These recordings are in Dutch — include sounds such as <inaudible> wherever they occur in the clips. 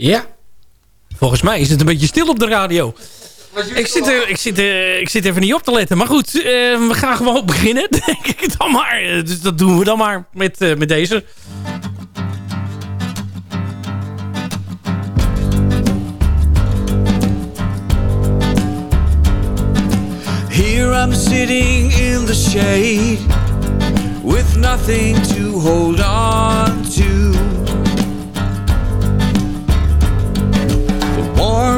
Ja. Volgens mij is het een beetje stil op de radio. Ik zit, er, ik, zit, er, ik zit even niet op te letten. Maar goed, eh, we gaan gewoon beginnen. <laughs> Denk ik dan maar. Dus dat doen we dan maar met, eh, met deze. Here I'm sitting in the shade with nothing to hold on to.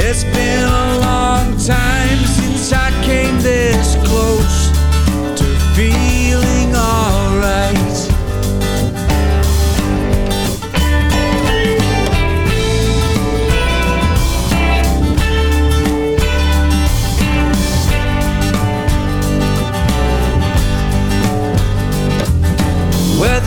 It's been a long time since I came this close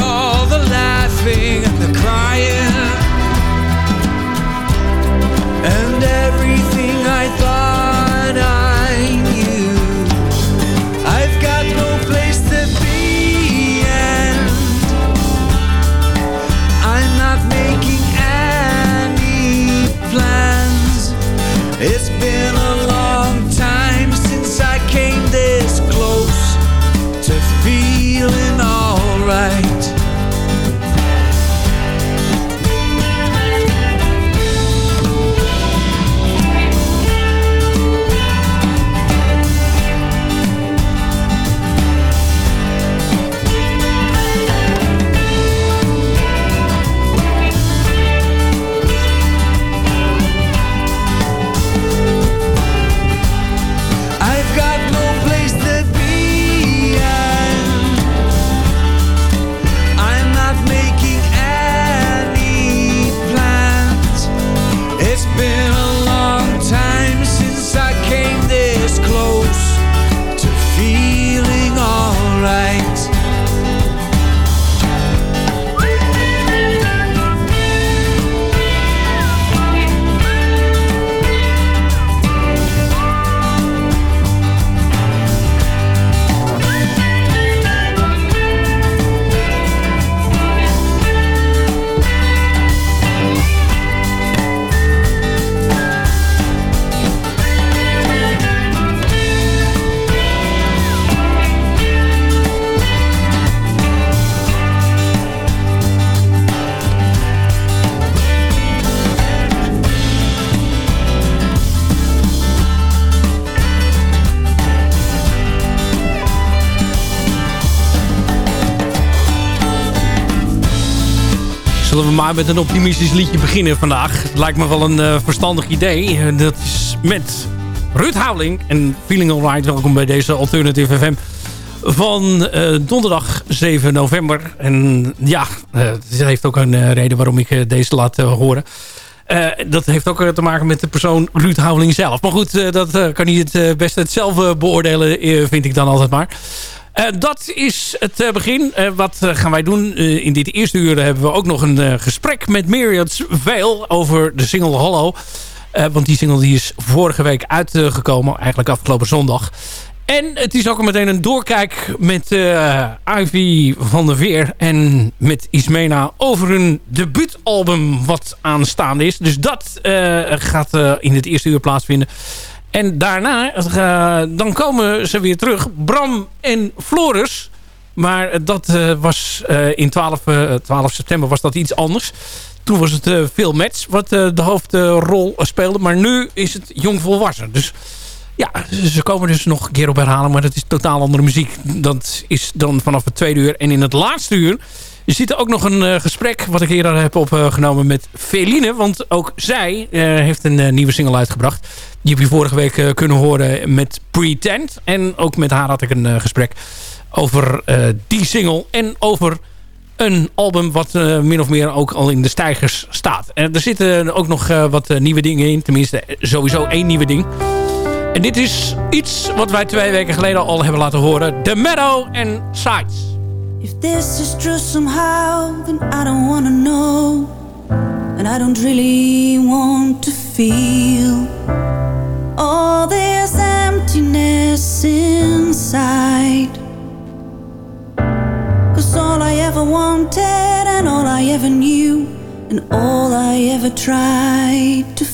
all the laughing and the crying. And zullen we maar met een optimistisch liedje beginnen vandaag. Het lijkt me wel een verstandig idee. dat is met Ruud Houweling en Feeling Alright. Welkom bij deze Alternative FM van donderdag 7 november. En ja, dat heeft ook een reden waarom ik deze laat horen. dat heeft ook te maken met de persoon Ruud Houweling zelf. Maar goed, dat kan hij het best het zelf beoordelen, vind ik dan altijd maar. Uh, dat is het uh, begin. Uh, wat gaan wij doen? in dit eerste uur hebben we ook nog een gesprek met Myriad Veil over de single Hollow. want die single die is vorige week uitgekomen, eigenlijk afgelopen zondag. En het is ook meteen een doorkijk met Ivy van der Veer en met Ismena over hun debuutalbum wat aanstaande is. Dus dat gaat in het eerste uur plaatsvinden. En daarna, uh, dan komen ze weer terug. Bram en Floris. Maar dat uh, was in 12, 12 september was dat iets anders. Toen was het veel match wat de hoofdrol speelde. Maar nu is het jong volwassen. Dus ja, ze komen dus nog een keer op herhalen. Maar dat is totaal andere muziek. Dat is dan vanaf het tweede uur. En in het laatste uur je ziet ook nog een uh, gesprek wat ik eerder heb opgenomen met Feline. Want ook zij uh, heeft een uh, nieuwe single uitgebracht. Die heb je vorige week kunnen horen met Pretend. En ook met haar had ik een gesprek over die single. En over een album wat min of meer ook al in de stijgers staat. En er zitten ook nog wat nieuwe dingen in. Tenminste, sowieso één nieuwe ding. En dit is iets wat wij twee weken geleden al hebben laten horen. The Meadow and Sides. If this is true somehow, then I don't wanna know. And I don't really want to feel all this emptiness inside. Cause all I ever wanted, and all I ever knew, and all I ever tried to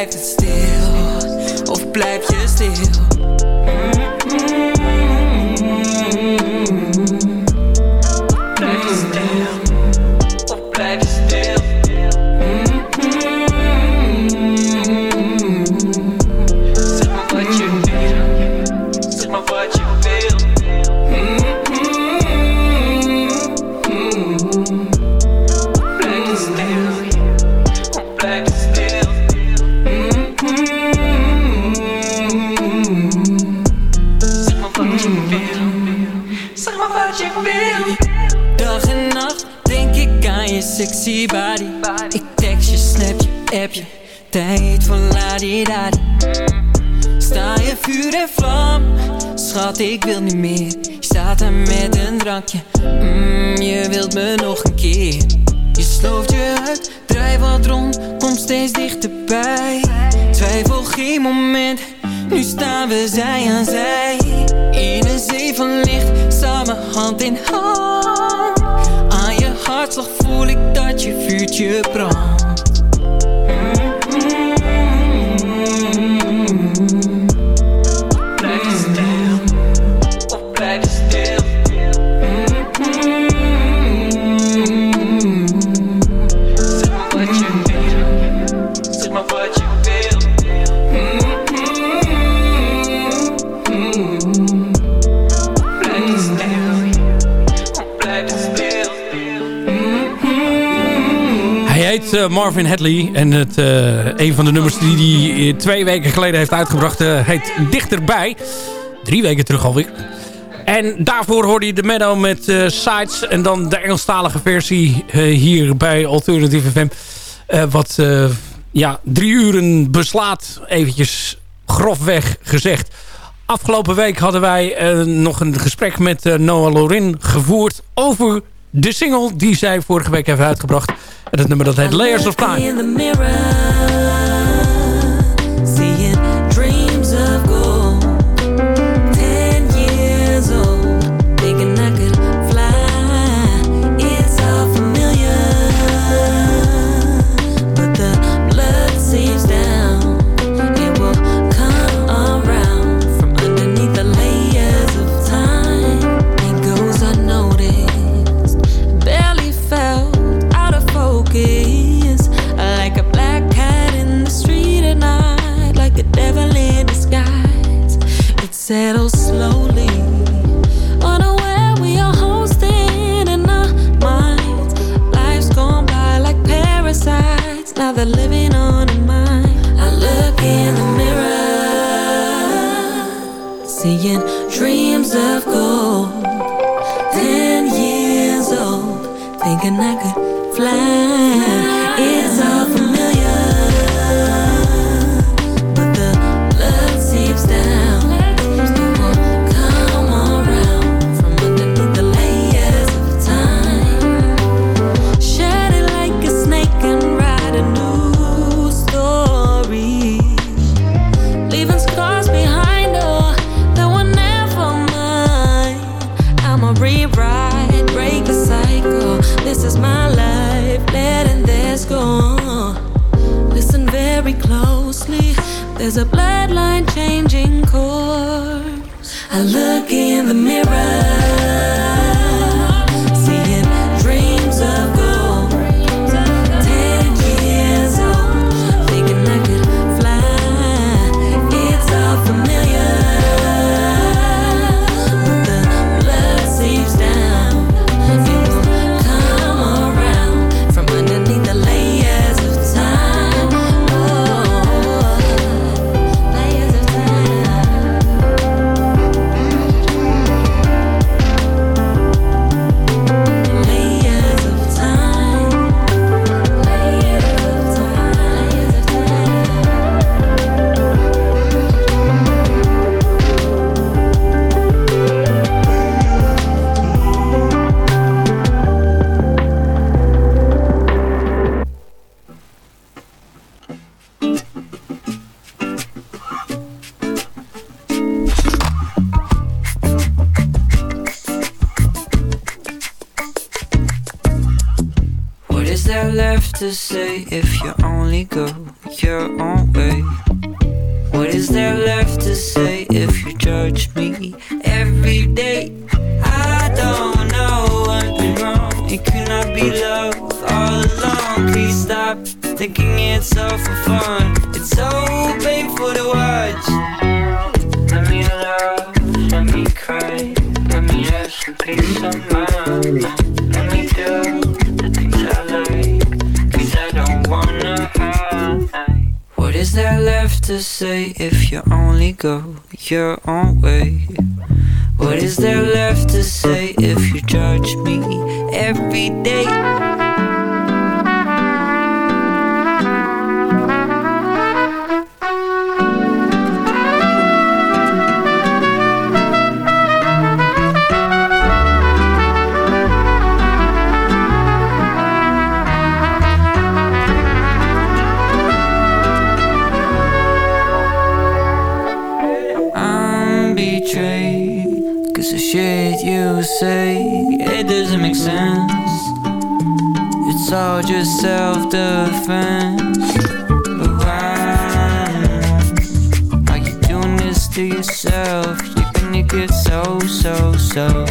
blijft het stil, of blijf je Hadley. En het, uh, een van de nummers die hij twee weken geleden heeft uitgebracht uh, heet Dichterbij. Drie weken terug alweer. En daarvoor hoorde je de Meadow met uh, Sides. En dan de Engelstalige versie hier bij Alternative FM. wat ja, drie uren beslaat, eventjes grofweg gezegd. Afgelopen week hadden wij nog een gesprek met Noah Lorin gevoerd over de single die zij vorige week heeft uitgebracht. En het nummer dat heet Layers of Time. Seeing dreams of gold. Ten years old, thinking I could fly. There's a bloodline changing course. I look in the mirror. To say if judge me chão.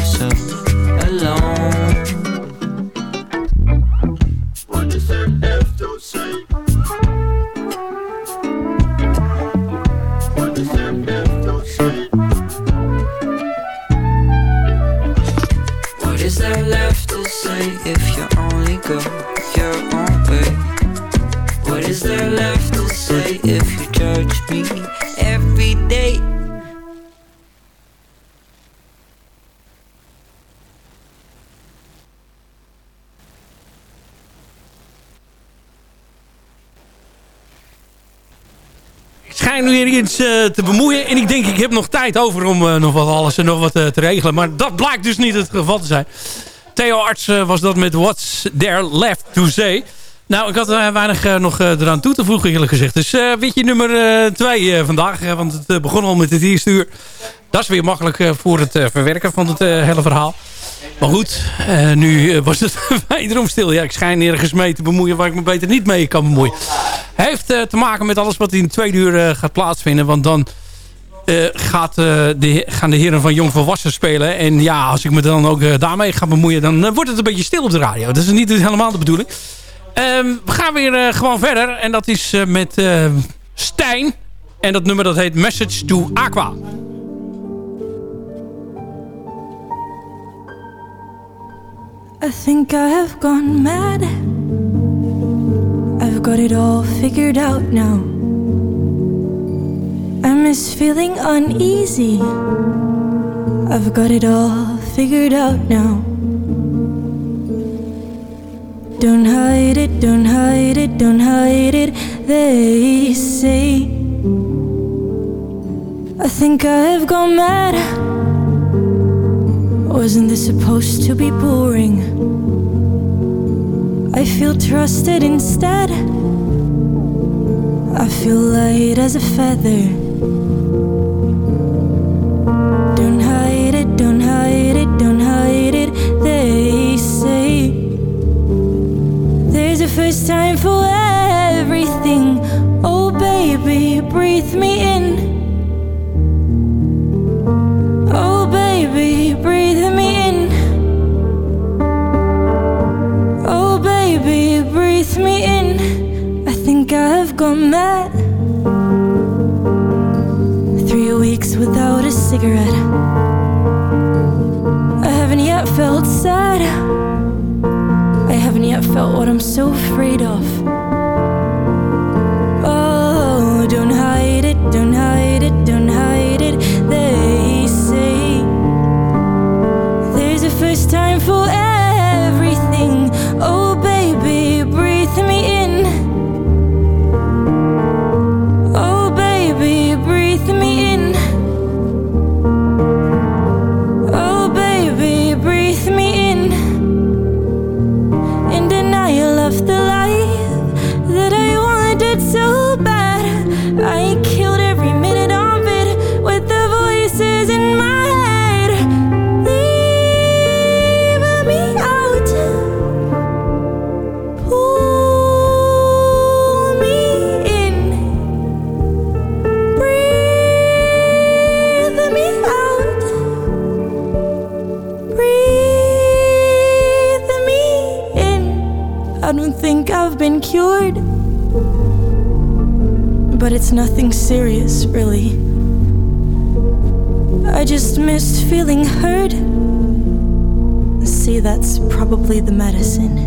Te bemoeien. En ik denk, ik heb nog tijd over om eh, nog wat alles en nog wat eh, te regelen. Maar dat blijkt dus niet het geval te zijn. Theo Arts eh, was dat met What's There Left to Say. Nou, ik had weinig eh, nog eh, eraan toe te voegen eerlijk gezegd. Dus eh je nummer 2 vandaag. eh, want het eh, begon al met het eerste uur. Dat is weer makkelijk eh, voor het eh, verwerken van het eh, hele verhaal. Maar goed, eh, nu eh, was het <laughs> wederom stil. Ja, ik schijn nergens mee te bemoeien waar ik me beter niet mee kan bemoeien. Heeft eh, te maken met alles wat in de tweede uur gaat plaatsvinden. Want dan gaat, de, gaan de heren van Jong Volwassen spelen. En ja, als ik me dan ook daarmee ga bemoeien... dan wordt het een beetje stil op de radio. Dat is niet helemaal de bedoeling. Ehm, we gaan weer gewoon verder. En dat is met Stijn. En dat nummer dat heet Message to Aqua. I think I have gone mad. I've got it all figured out now. I miss feeling uneasy. I've got it all figured out now. Don't hide it, don't hide it, don't hide it, they say. I think I have gone mad. Wasn't this supposed to be boring? I feel trusted instead. I feel light as a feather. Don't hide it, don't hide it, don't hide it, they say. There's a first time for everything. Oh, baby, breathe me in. I've gone mad. Three weeks without a cigarette. I haven't yet felt sad. I haven't yet felt what I'm so afraid of. Oh, don't hide it, don't hide it, don't hide it. They say there's a first time for everything. Cured. But it's nothing serious, really. I just miss feeling heard. See, that's probably the medicine.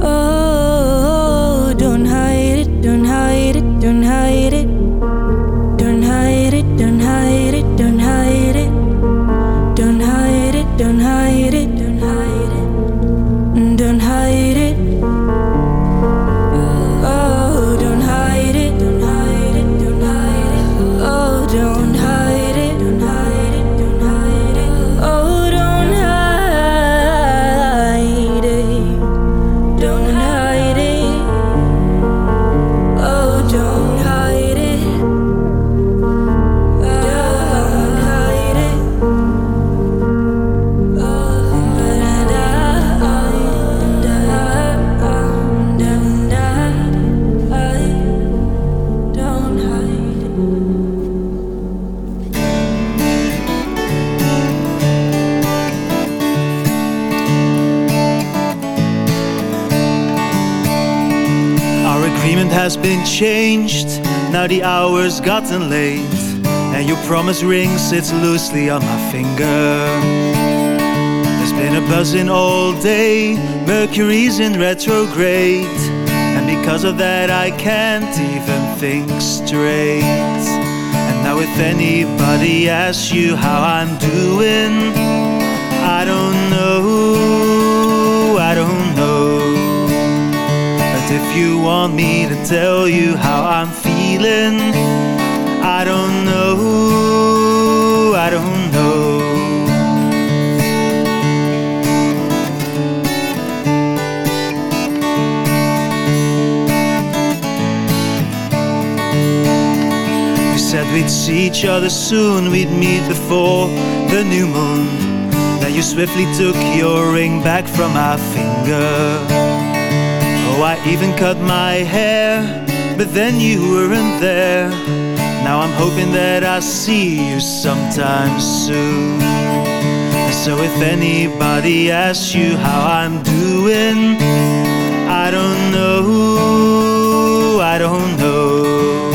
Oh, don't hide it, don't hide it, don't hide it. Has been changed. Now the hour's gotten late. And your promise ring sits loosely on my finger. There's been a buzzing all day. Mercury's in retrograde. And because of that, I can't even think straight. And now, if anybody asks you how I'm doing, you want me to tell you how I'm feeling, I don't know, I don't know. We said we'd see each other soon, we'd meet before the new moon. Then you swiftly took your ring back from my finger. Oh, I even cut my hair, but then you weren't there. Now I'm hoping that I see you sometime soon. So if anybody asks you how I'm doing, I don't know, I don't know.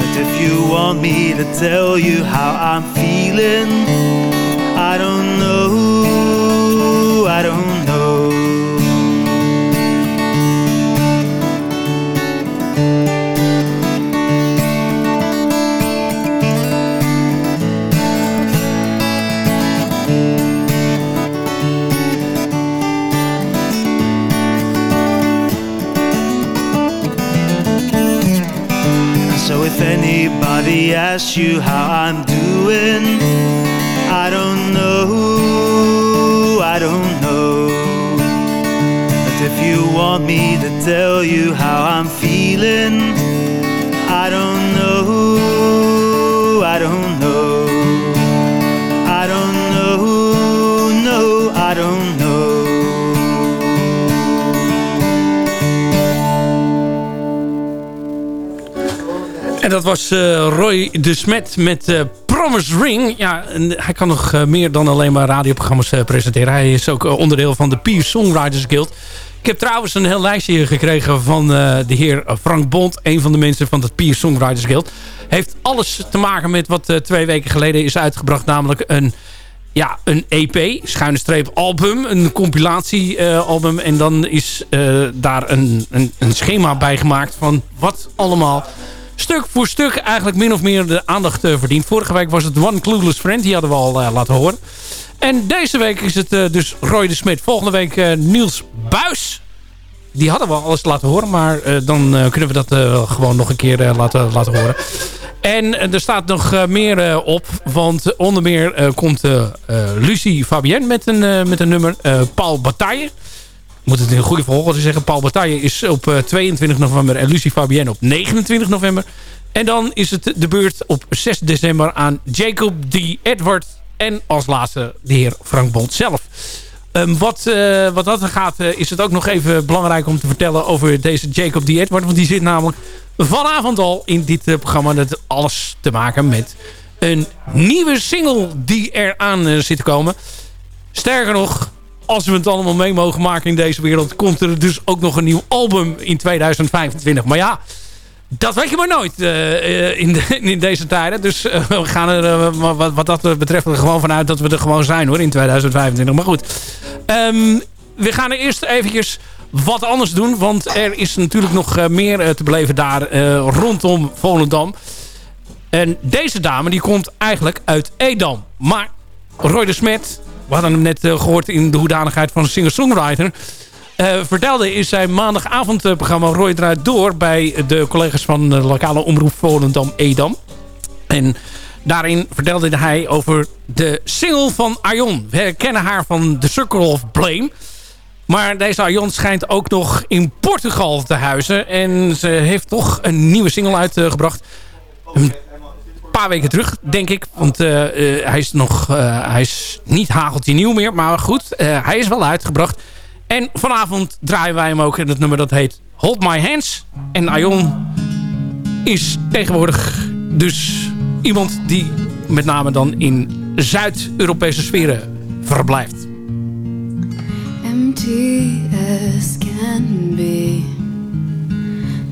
But if you want me to tell you how I'm feeling, anybody asks you how I'm doing, I don't know, I don't know. But if you want me to tell you how I'm feeling, dat was eh, Roy de Smet met eh, Promise Ring. Ja, hij kan nog eh, meer dan alleen maar radioprogramma's presenteren. Hij is ook onderdeel van de Peer Songwriters Guild. Ik heb trouwens een heel lijstje gekregen van de heer Frank Bond. Een van de mensen van het Peer Songwriters Guild. Heeft alles te maken met wat twee weken geleden is uitgebracht. Namelijk een, ja, een EP, schuine streep album. Een compilatiealbum. en dan is daar een, een, een schema bij gemaakt van wat allemaal stuk voor stuk eigenlijk min of meer de aandacht uh, verdient. Vorige week was het One Clueless Friend. Die hadden we al uh, laten horen. En deze week is het uh, dus Roy de Smit. Volgende week Niels Buis. Die hadden we al eens laten horen. Maar dan kunnen we dat gewoon nog een keer laten, laten horen. En er staat nog meer op. Want onder meer komt Lucie Fabienne met een, met een nummer. Paul Bataille moet het in een goede volgorde zeggen. Paul Bataille is op uh, 22 november en Lucie Fabienne op 29 november. En dan is het de beurt op 6 december aan Jacob D. Edward. En als laatste de heer Frank Bond zelf. Um, wat, uh, wat dat gaat uh, is het ook nog even belangrijk om te vertellen over deze Jacob D. Edward. Want die zit namelijk vanavond al in dit programma. Dat alles te maken met een nieuwe single die eraan zit te komen. Sterker nog, als we het allemaal mee mogen maken in deze wereld... komt er dus ook nog een nieuw album in 2025. Maar ja, dat weet je maar nooit uh, in, de, in, deze tijden. Dus uh, we gaan er wat, wat, dat betreft er gewoon vanuit dat we er gewoon zijn hoor in 2025. Maar goed, um, we gaan er eerst eventjes wat anders doen. Want er is natuurlijk nog meer te beleven daar rondom Volendam. En deze dame die komt eigenlijk uit Edam. Maar Roy de Smet, we hadden hem net gehoord in de hoedanigheid van singer-songwriter... Uh, vertelde in zijn maandagavondprogramma Roy draait door... bij de collega's van de lokale omroep Volendam-Edam. En daarin vertelde hij over de single van Arjon. We kennen haar van The Circle of Blame... Maar deze Arjon schijnt ook nog in Portugal te huizen. En ze heeft toch een nieuwe single uitgebracht. Paar weken terug, denk ik. Want uh, uh, hij is nog uh, hij is niet hageltje nieuw meer. Maar goed, hij is wel uitgebracht. En vanavond draaien wij hem ook in het nummer dat heet Hold My Hands. En Aion is tegenwoordig dus iemand die met name dan in Zuid-Europese sferen verblijft. Empty as can be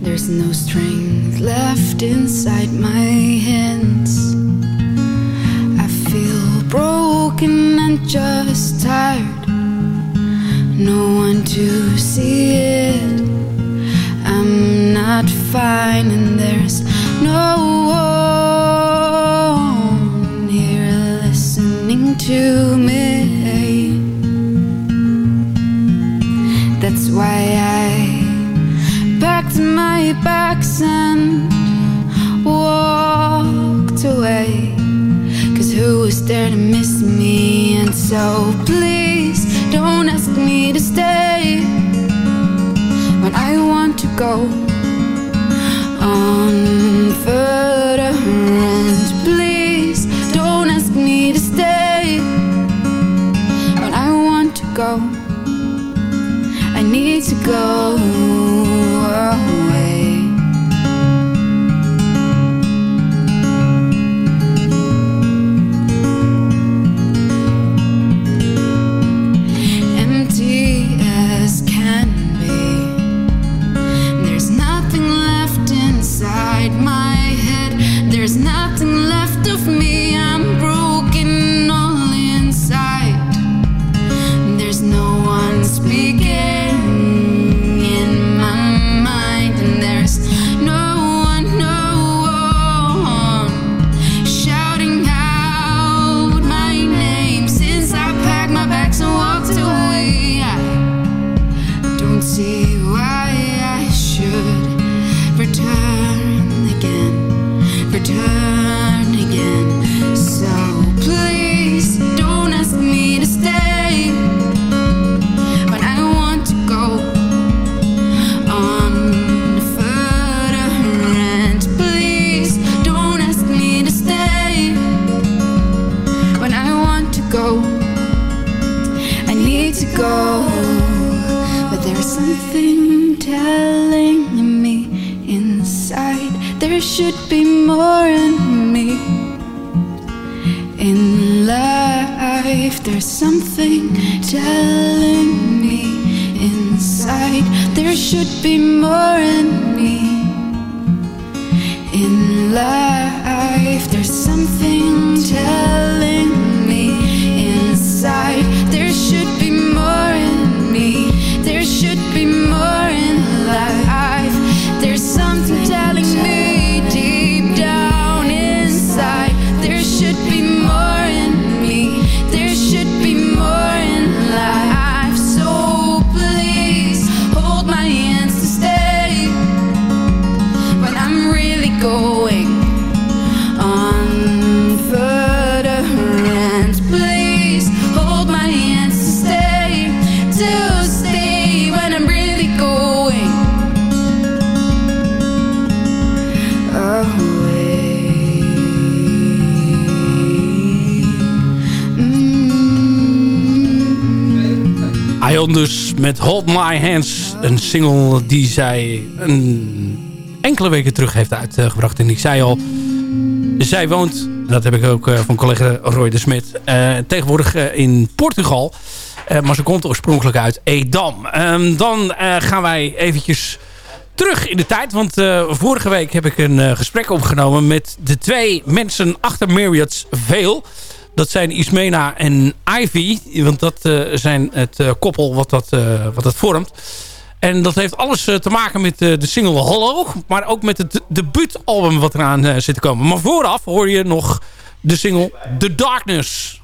There's no strength left inside my hands I feel broken and just tired no one to see it. I'm not fine, and there's no one here listening to me. That's why I my bags and walked away. Cause who was there to miss me? And so please don't ask me to stay when I want to go on further. And please don't ask me to stay when I want to go. I need to go there should be more in me. In life, there's something telling me inside there should be more in me. In life, there's something telling me inside met Hold My Hands. Een single die zij een enkele weken terug heeft uitgebracht. En ik zei al, zij woont, dat heb ik ook eh, van collega Roy de Smit, eh, tegenwoordig eh, in Portugal. maar ze komt oorspronkelijk uit Edam. Ehm, dan gaan wij eventjes terug in de tijd. Want vorige week heb ik een gesprek opgenomen met de twee mensen achter Marriott's Veil. Dat zijn Ismena en Ivy. Want dat zijn het koppel wat dat, wat dat vormt. En dat heeft alles te maken met de single Hollow. Maar ook met het debuutalbum wat eraan zit te komen. Maar vooraf hoor je nog de single The Darkness.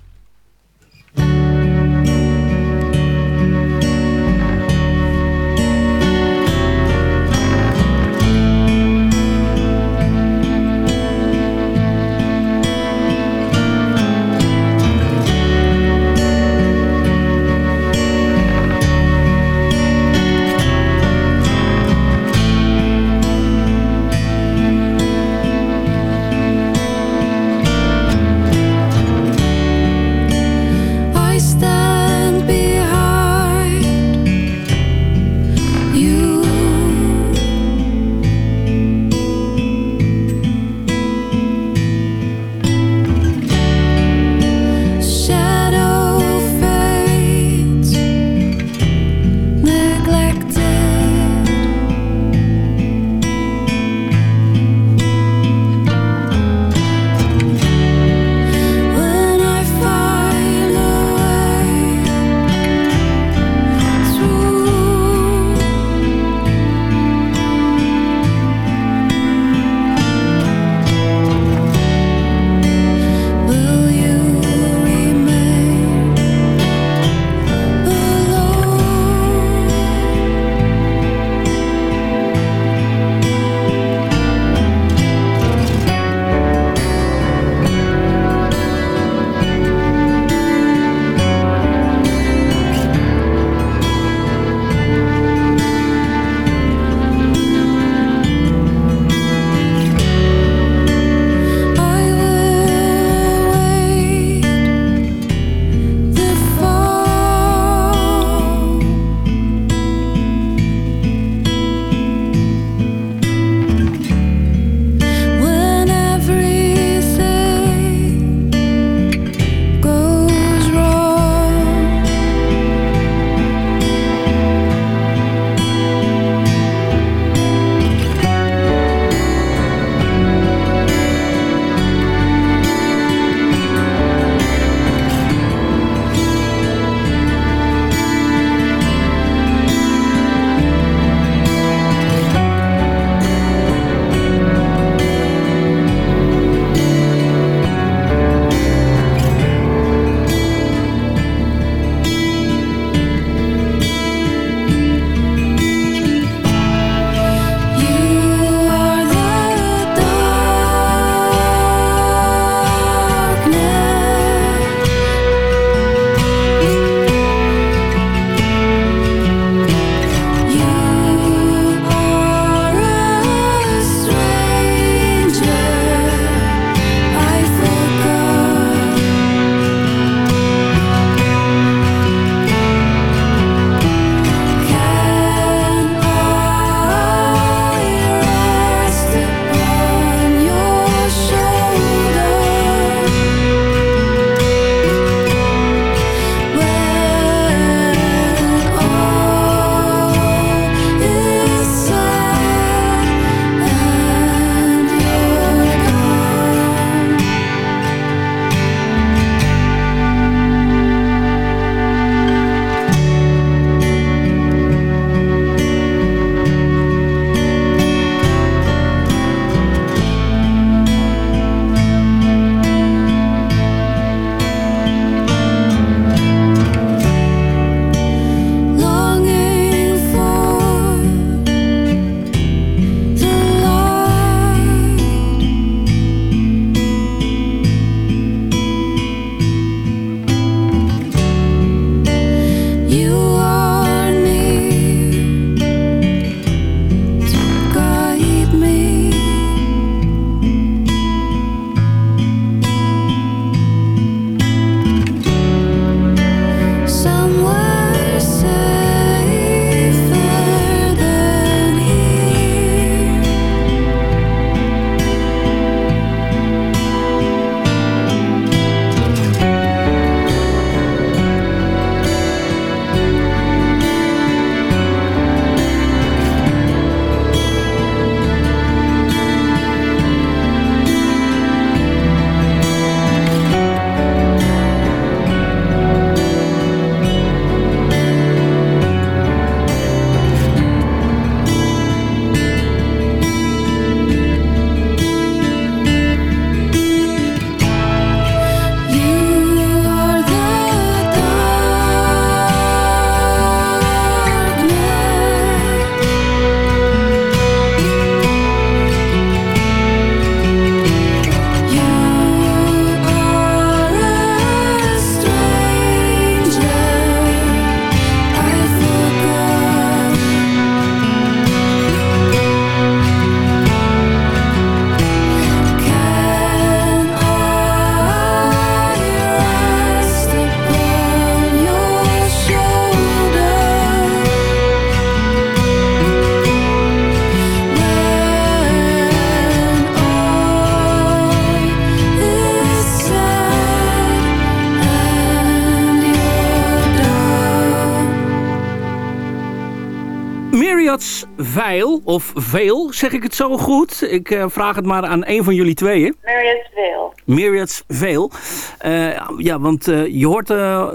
Myriads Veil, of Veil, zeg ik het zo goed? Ik eh, vraag het maar aan een van jullie tweeën. Myriads Veil. Myriads Veil. Eh, ja, want eh, je hoort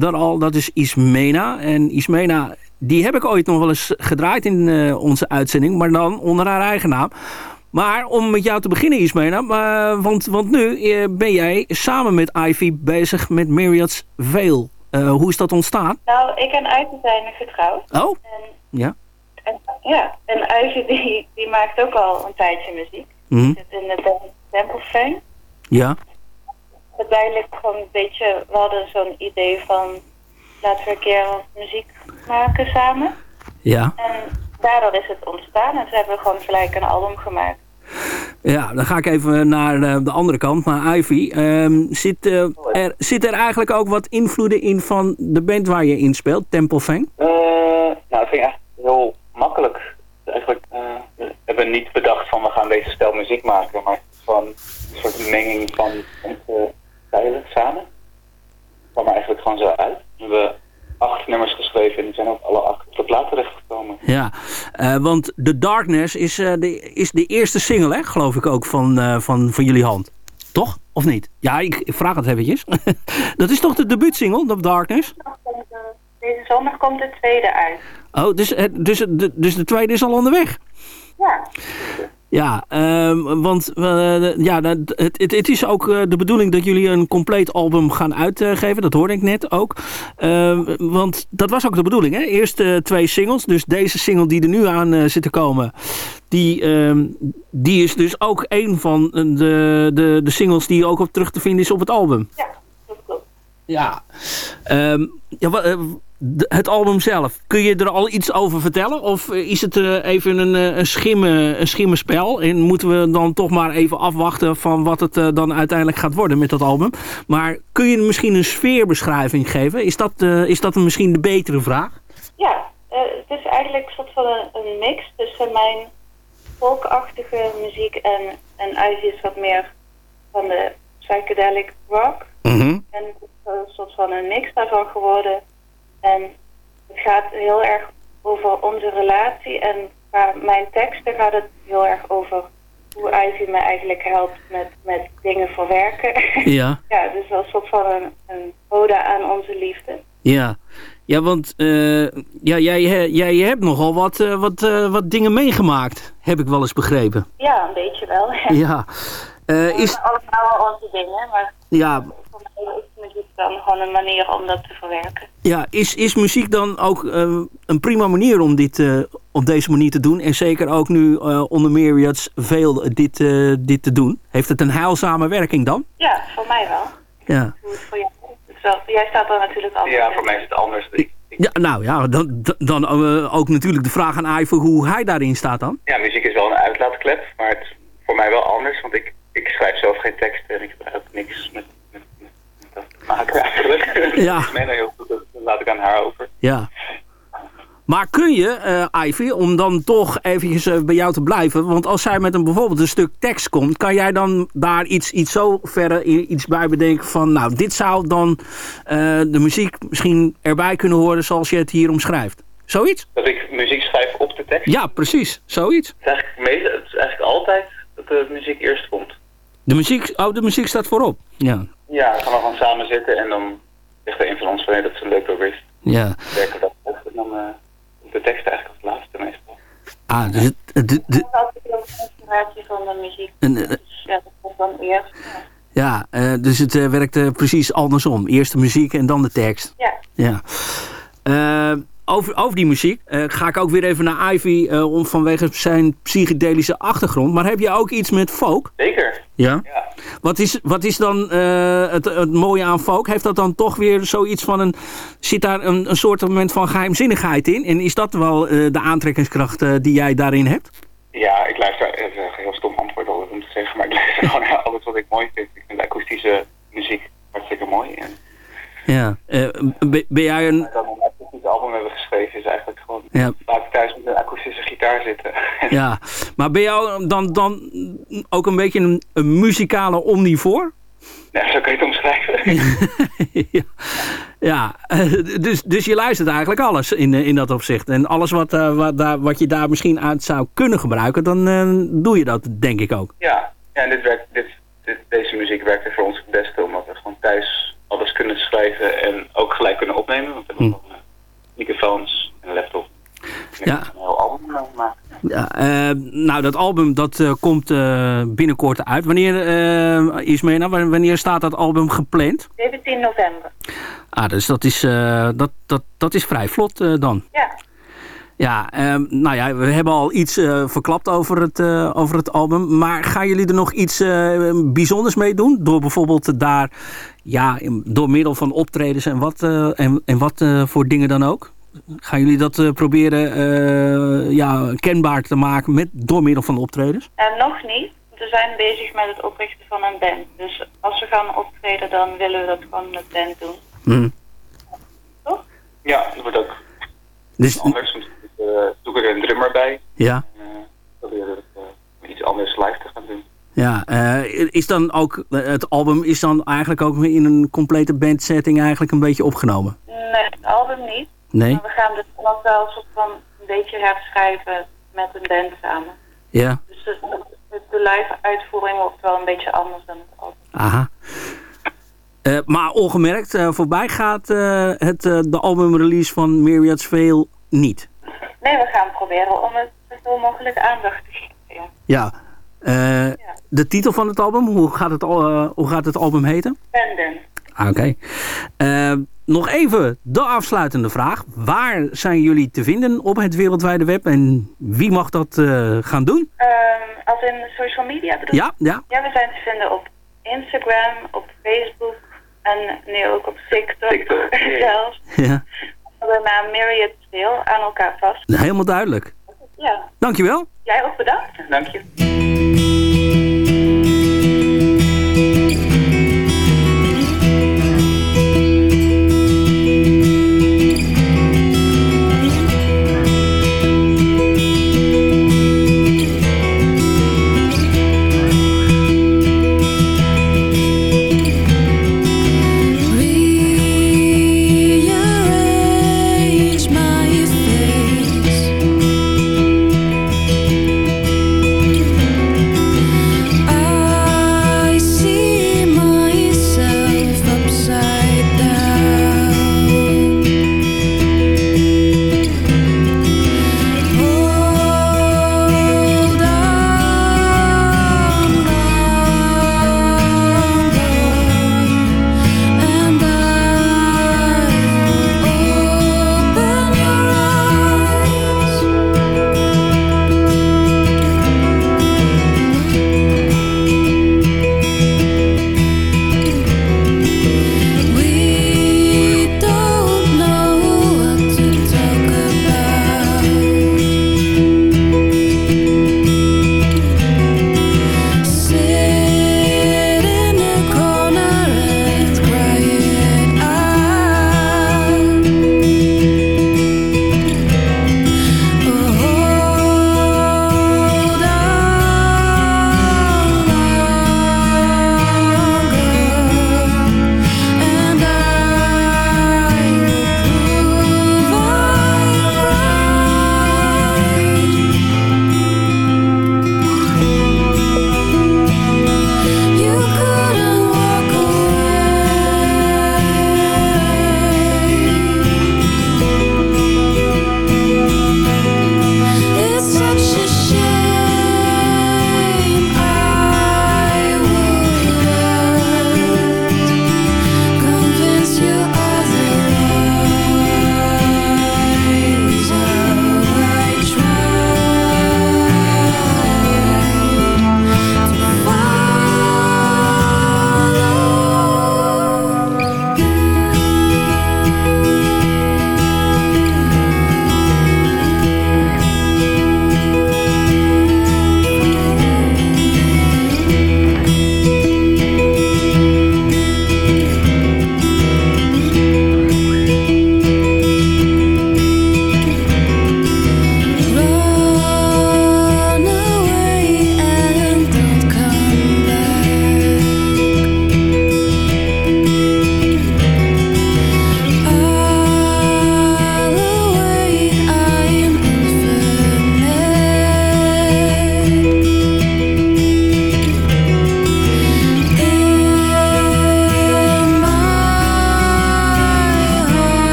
daar al, dat is Ismena. En Ismena, die heb ik ooit nog wel eens gedraaid in onze uitzending, maar dan onder haar eigen naam. Maar om met jou te beginnen, Ismena, want, want nu ben jij samen met Ivy bezig met Myriads Veil. Hoe is dat ontstaan? Nou, ik en Ivy zijn getrouwd. Oh, En, ja. En, ja, en Ivy die, die maakt ook al een tijdje muziek. Mhm. Zit in de band Temple Fang. Ja. Uiteindelijk gewoon een beetje, we hadden zo'n idee van laten we een keer wat muziek maken samen. Ja. En daardoor is het ontstaan en ze hebben gewoon gelijk een album gemaakt. Ja, dan ga ik even naar eh, de andere kant. Maar Ivy, ehm, zit, eh, er, zit er eigenlijk ook wat invloeden in van de band waar je in speelt, Temple Fang? Eh, nou, het ging echt heel makkelijk. Eigenlijk eh, we hebben niet bedacht van we gaan deze stijl muziek maken, maar van een soort menging van onze stijlen samen. Het kwam er eigenlijk gewoon zo uit. We hebben acht nummers geschreven en die zijn ook alle acht op de plaat terechtgekomen. Ja, eh, want The Darkness is, eh, de, is de eerste single, hè, geloof ik ook, van, eh, van, van jullie hand. Toch? Of niet? Ja, ik, ik vraag het eventjes. <laughs> dat is toch de debuutsingle, The Darkness? Deze zondag komt de tweede uit. Oh, dus, het- dus, de, dus de tweede is al onderweg? Ja. Ja, ehm, want eh, ja, het, het, het is ook eh, de bedoeling dat jullie een compleet album gaan uitgeven. Dat hoorde ik net ook. Ehm, want dat was ook de bedoeling, hè? Eerst eh, twee singles. Dus deze single die er nu aan eh, zit te komen... Die, ehm, die is dus ook een van de, de, de singles die ook op terug te vinden is op het album. Ja, dat klopt. Ja. Ehm, ja het album zelf, kun je er al iets over vertellen? Of eh, is het eh, even een, eh, een, schimme, een schimmenspel? En moeten we dan toch maar even afwachten van wat het dan uiteindelijk gaat worden met dat album? Maar kun je misschien een sfeerbeschrijving geven? Is dat, is dat misschien de betere vraag? Ja, het is eigenlijk een soort van een, een mix tussen mijn folkachtige muziek en, en Ivy is wat meer van de psychedelic rock. En het is een soort van een mix daarvan geworden. En het gaat heel erg over onze relatie en qua mijn teksten gaat het heel erg over hoe Ivy me eigenlijk helpt met, met dingen verwerken. <laughs> Ja. ja, dus wel een soort van een, een ode aan onze liefde. Ja, ja want eh, ja, jij, jij, hebt nogal wat, eh, wat, eh, wat dingen meegemaakt, heb ik wel eens begrepen. Ja, een beetje wel. <laughs> Ja. Eh, is, allemaal onze dingen, maar ja, voor mij is muziek dan gewoon een manier om dat te verwerken. Ja, is, is muziek dan ook eh, een prima manier om dit eh, op deze manier te doen? En zeker ook nu eh, onder Myriads veel dit, eh, dit te doen. Heeft het een heilzame werking dan? Ja, voor mij wel. Ja. Hoe het voor jou. Dus wel- jij staat er natuurlijk anders Ja, voor mij is het anders. Ik- ja nou ja, dan, dan ook natuurlijk de vraag aan Iver hoe hij daarin staat dan. Ja, muziek is wel een uitlaatklep, maar het is voor mij wel anders, want ik, ik schrijf zelf geen teksten en ik heb eigenlijk niks met, maken eigenlijk. Ja. Ik meen dat heel goed, dat laat ik aan haar over. Ja. Maar kun je, eh Ivy, om dan toch eventjes eh, bij jou te blijven... want als zij met een bijvoorbeeld een stuk tekst komt... kan jij dan daar iets, iets zo verder iets bij bedenken van... nou, dit zou dan eh, de muziek misschien erbij kunnen horen zoals je het hier omschrijft. Zoiets? Dat ik muziek schrijf op de tekst. Ja, precies. Zoiets. Het is eigenlijk, het is eigenlijk altijd dat de muziek eerst komt. De muziek, oh, de muziek staat voorop. Ja. Ja, dan gaan we gewoon samen zitten en dan zegt er een van ons van, hey, dat is een leuk is. Ja. Werken we dat op en dan eh, komt de tekst eigenlijk als laatste meestal. Ah, dus het, heel veel inspiratie van de muziek. een, eh, Dus ja, dat komt dan eerst. ja, eh, dus het eh, werkt precies andersom. Eerst de muziek en dan de tekst. Ja. Ja. Over, over die muziek eh, ga ik ook weer even naar Ivy eh, om, vanwege zijn psychedelische achtergrond. Maar heb je ook iets met folk? Zeker. Ja. Wat, is, wat is dan eh, het, het mooie aan folk? Heeft dat dan toch weer zoiets van een... Zit daar een, een soort moment van geheimzinnigheid in? En is dat wel de aantrekkingskracht die jij daarin hebt? Ja, ik luister, het is een heel stom antwoord altijd om te zeggen, maar ik <laughs> luister gewoon naar alles wat ik mooi vind. Ik vind akoestische muziek hartstikke mooi. En Ja. Ben, jij een... album hebben geschreven is eigenlijk gewoon Ja. vaak thuis met een akoestische gitaar zitten. <laughs> Ja, maar ben jou dan, dan ook een beetje een, een muzikale omnivoor? Ja, zo kun je het omschrijven. <laughs> ja, ja eh, dus, dus je luistert eigenlijk alles in, eh, in dat opzicht. En alles wat, eh, wat, daar, wat je daar misschien uit zou kunnen gebruiken, dan doe je dat denk ik ook. Ja, ja en dit werkt, dit, dit, deze muziek werkt er voor ons het beste, omdat we gewoon thuis alles kunnen schrijven en ook gelijk kunnen opnemen. Want we hebben eh, microfoons en een laptop. En Ja. Een heel album maken. Ja, eh, nou, dat album dat eh, komt eh, binnenkort uit. Wanneer, eh Ismena, wa- wanneer staat dat album gepland? 17 november. Ah, dus dat is, eh, dat, dat, dat is vrij vlot eh, dan. Ja. Ja, ehm, nou ja, we hebben al iets eh, verklapt over het, eh, over het album. Maar gaan jullie er nog iets eh, bijzonders mee doen? Door bijvoorbeeld daar, ja, door middel van optredens en wat, eh, en, en wat eh, voor dingen dan ook? Gaan jullie dat eh, proberen eh, ja, kenbaar te maken met, door middel van optredens? En nog niet. We zijn bezig met het oprichten van een band. Dus als we gaan optreden, dan willen we dat gewoon met band doen. Hm. Ja, dat wordt ook Dus, anders. Uh, zoek er een drummer bij. ja, Uh, proberen het uh, iets anders live te gaan doen. ja eh, is dan ook, het album is dan eigenlijk ook in een complete bandsetting eigenlijk een beetje opgenomen? Nee, het album niet. Nee? Maar we gaan dus nog wel een soort van een beetje herschrijven met een band samen. Ja, Dus de, live uitvoering wordt wel een beetje anders dan het album. aha. Eh, maar ongemerkt, eh, voorbij gaat eh, het, eh, de albumrelease van Myriad's Veil niet. Nee, we gaan proberen om het zoveel mogelijk aandacht te geven. Ja. Ja. Eh, De titel van het album, hoe gaat het, eh, hoe gaat het album heten? Banden. Ah, Oké. Eh, nog even de afsluitende vraag. Waar zijn jullie te vinden op het wereldwijde web en wie mag dat eh, gaan doen? Ehm, als in social media bedoel? Ja, ja. Ja, we zijn te vinden op Instagram, op Facebook en nu ook op TikTok, <laughs> zelfs. ja. De naam Myriad Steel aan elkaar vast. Helemaal duidelijk. Ja, Dankjewel. jij ook bedankt. Dank je.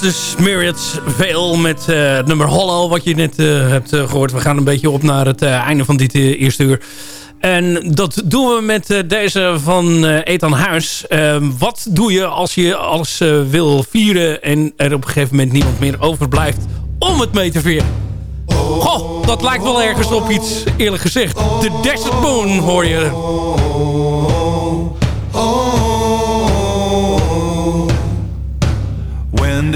Dus Myriads Veil met uh, het nummer Hollow, wat je net uh, hebt uh, gehoord. We gaan een beetje op naar het einde van dit eerste uur. En dat doen we met deze van Ethan Huis. Ehm, wat doe je als je alles wil vieren en er op een gegeven moment niemand meer overblijft om het mee te vieren? Goh, dat lijkt wel ergens op iets, eerlijk gezegd. De Desert Moon hoor je.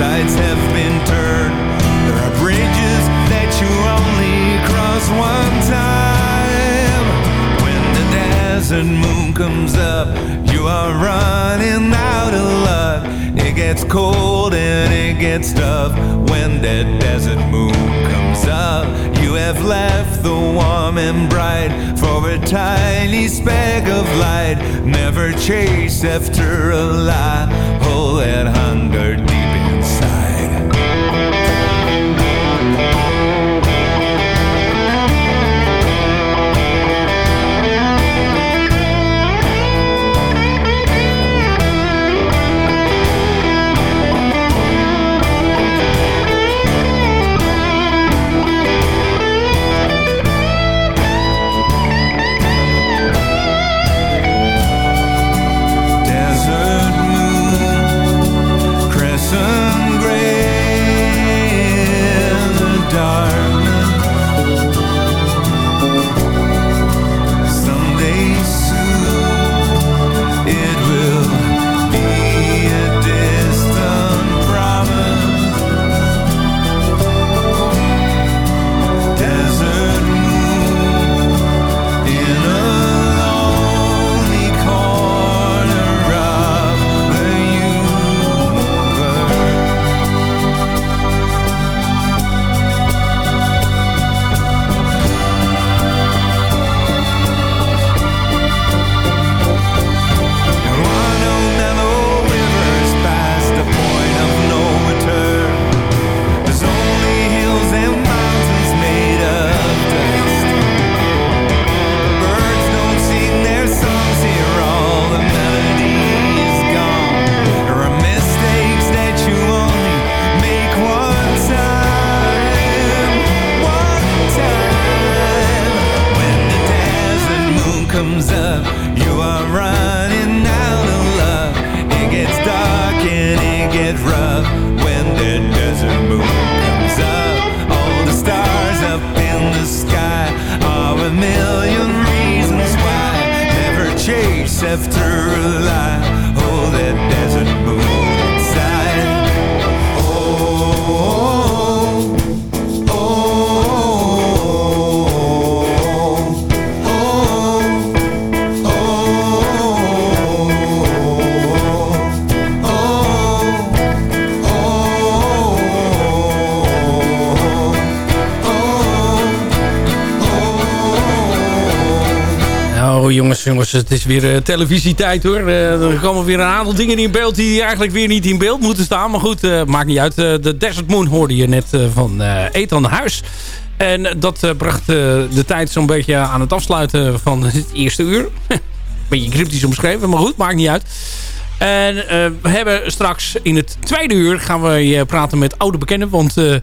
Sides have been turned. There are bridges that you only cross one time. When the desert moon comes up, you are running out of luck. It gets cold and it gets tough when that desert moon comes up. You have left the warm and bright for a tiny speck of light. Never chase after a lie. Hold that hunger deep het is weer uh, televisietijd hoor. Uh, er komen weer een aantal dingen in beeld die eigenlijk weer niet in beeld moeten staan. Maar goed, uh, maakt niet uit. de Desert Moon hoorde je net van Ethan Huis. En dat bracht de tijd zo'n beetje aan het afsluiten van <laughs> het eerste uur. <laughs> beetje cryptisch omschreven, maar goed, maakt niet uit. En we hebben straks in het tweede uur gaan we praten met oude bekenden. Want de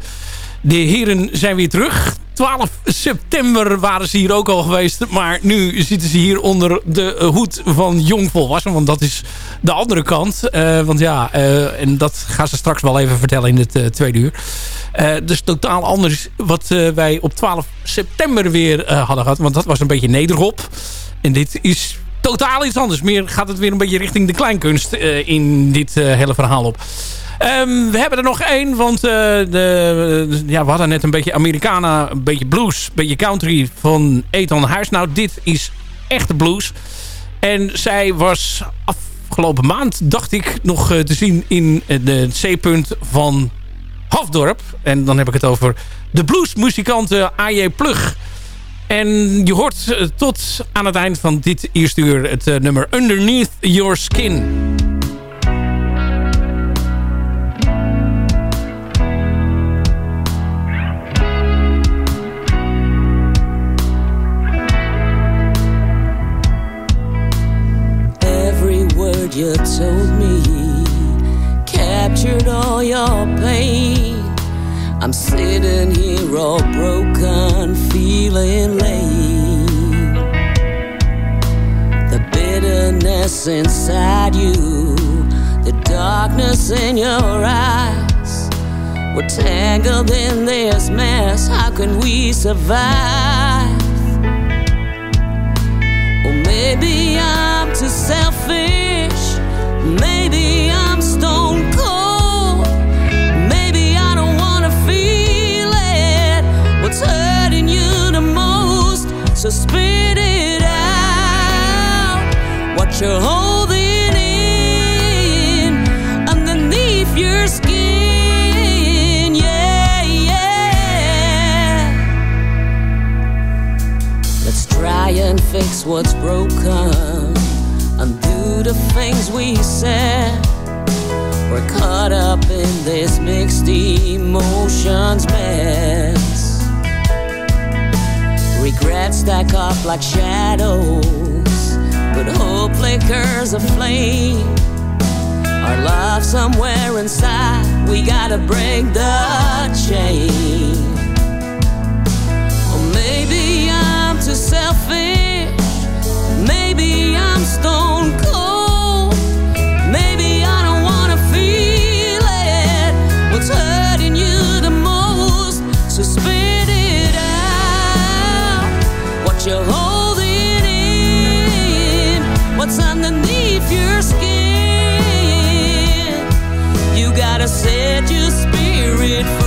heren zijn weer terug. 12 september waren ze hier ook al geweest. Maar nu zitten ze hier onder de hoed van jong volwassen. Want dat is de andere kant. Uh, want ja, uh, en dat gaan ze straks wel even vertellen in het uh, tweede uur. dus totaal anders wat wij op 12 september weer hadden gehad. Want dat was een beetje nederop. En dit is totaal iets anders. Meer gaat het weer een beetje richting de kleinkunst in dit hele verhaal op. Ehm, we hebben er nog één, want eh, de, ja, we hadden net een beetje Americana, een beetje blues, een beetje country van Ethan Huis. Nou, dit is echte blues. En zij was afgelopen maand, dacht ik, nog eh, te zien in de C-punt van Hafdorp. En dan heb ik het over de bluesmuzikante A.J. Plug. En je hoort eh, tot aan het eind van dit eerste uur het eh, nummer Underneath Your Skin. You told me captured all your pain. I'm sitting here all broken, feeling lame. The bitterness inside you, the darkness in your eyes. We're tangled in this mess. How can we survive? Or maybe I'm too selfish. You're holding in underneath your skin. Yeah, yeah. Let's try and fix what's broken. The things we said. We're caught up in this mixed emotions mess. Regrets stack up like shadows, but hope flickers a flame. Our love somewhere inside, we gotta break the chain. Or maybe I'm too selfish. said your spirit